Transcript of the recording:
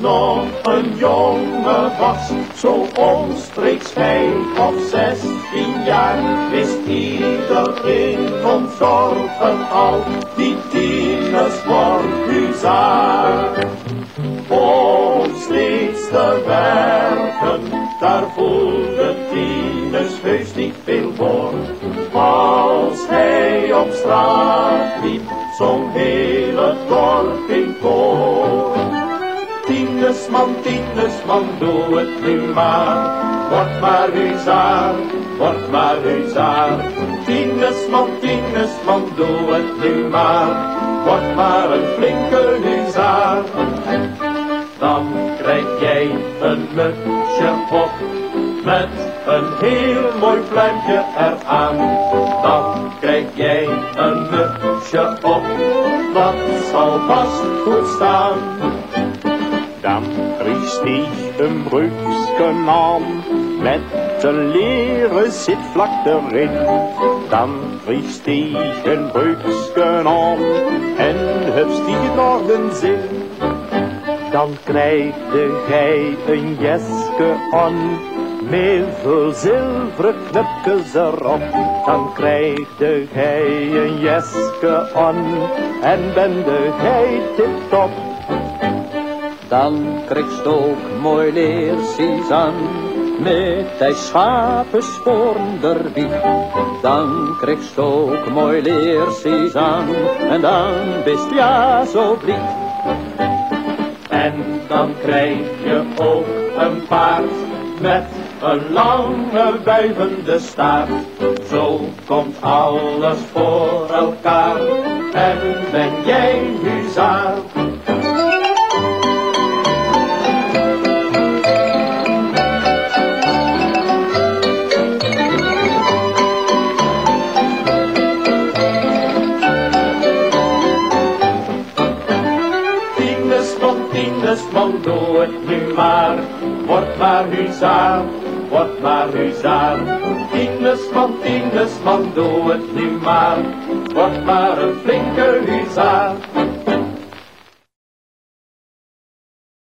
nog een jongen was, zo omstreeks vijf of zestien jaar, wist iedereen van zorgen al, die tieners wordt huzaar. Om steeds te werken, daar voelde tieners heus niet veel voor. Als hij op straat liep, zong heel het dorp in koor. Tienersman, tienersman, doe het nu maar. Word maar huzaar, word maar huzaar. Tienersman, tienersman, doe het nu maar. Word maar een flinke huzaar. Dan krijg jij een mutsje op met een heel mooi pluimpje eraan. Dan krijg jij een mutsje op, dat zal vast goed staan. Dan riest hij een brugsken aan, met een leren zitvlak erin. Dan riest hij een brugsken aan, en hij nog een zin. Dan krijgde gij een jeske aan, met veel zilveren knipjes erop. Dan krijgde gij een jeske aan, en bende gij tip-top. Dan kreeg ook mooi leersies aan, met hij schapensporen erbij. Dan kreeg ook mooi leersies aan, en dan best ja zo blij. En dan krijg je ook een paard met een lange wuivende staart. Zo komt alles voor elkaar en ben jij huzaar. Tienersman, doe het nu maar. Word maar huzaar, word maar huzaar. Tienersman, tienersman, doe het nu maar. Word maar een flinke huzaar.